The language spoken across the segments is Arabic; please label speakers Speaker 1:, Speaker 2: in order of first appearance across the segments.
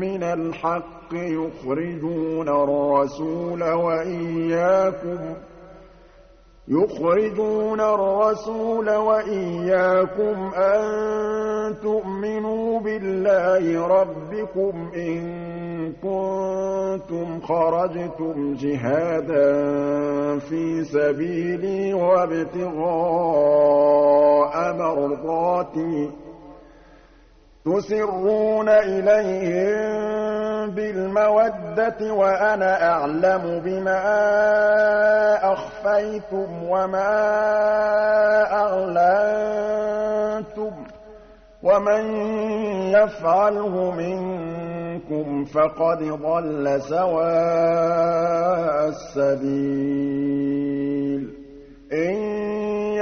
Speaker 1: مِّنَ الْحَقِّ يُخْرِجُونَ الرَّسُولَ وَإِيَّاكُمْ ۚ يخرجون الرسول وإياكم أن تؤمنوا بالله ربكم إن كنتم خرجتم جهادا في سبيلي وابتغاء مرضاتي تُسِرُّونَ إِلَيْهِم بِالْمَوَدَّةِ وَأَنَا أَعْلَمُ بِمَا أَخْفَيْتُمْ وَمَا أَعْلَنتُمْ ۚ وَمَن يَفْعَلْهُ مِنكُمْ فَقَدْ ضَلَّ سَوَاءَ السَّبِيلِ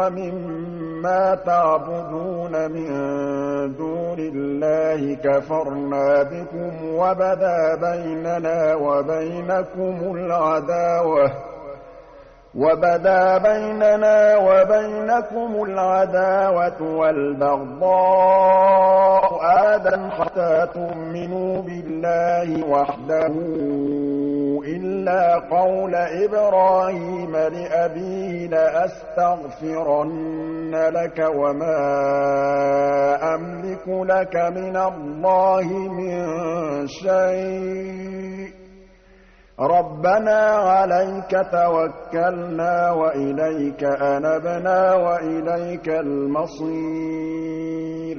Speaker 1: وَمِمَّا تَعْبُدُونَ مِن دُونِ اللَّهِ كَفَرْنَا بِكُمْ وَبَدَا بَيْنَنَا وَبَيْنَكُمُ الْعَدَاوَةُ وبدا بيننا وبينكم العداوة والبغضاء أَبَدًا حتى تؤمنوا بالله وحده إِلَّا قَوْلَ إِبْرَاهِيمَ لِأَبِيهِ لَأَسْتَغْفِرَنَّ لَكَ وَمَا أَمْلِكُ لَكَ مِنَ اللَّهِ مِن شَيْءٍ رَبَّنَا عَلَيْكَ تَوَكَّلْنَا وَإِلَيْكَ أَنَبْنَا وَإِلَيْكَ الْمَصِيرُ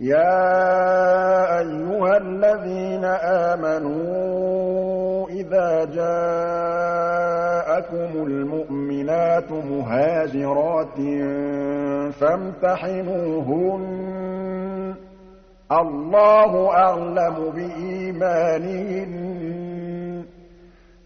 Speaker 1: يَا أَيُّهَا الَّذِينَ آمَنُوا إِذَا جَاءَكُمُ الْمُؤْمِنَاتُ مُهَاجِرَاتٍ فَامْتَحِنُوهُنَّ ۖ اللَّهُ أَعْلَمُ بِإِيمَانِهِنَّ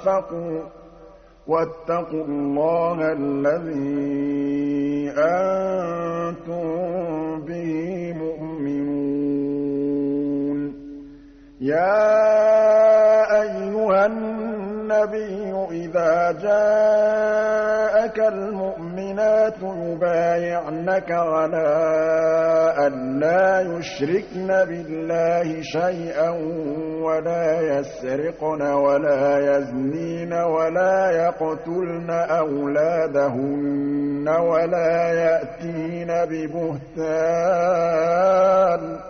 Speaker 1: أنفقوا واتقوا الله الذي أنتم به مؤمنون يا أيها النبي إذا جاءك المؤمنون المؤمنات يبايعنك على أن لا يشركن بالله شيئا ولا يسرقن ولا يزنين ولا يقتلن أولادهن ولا يأتين ببهتان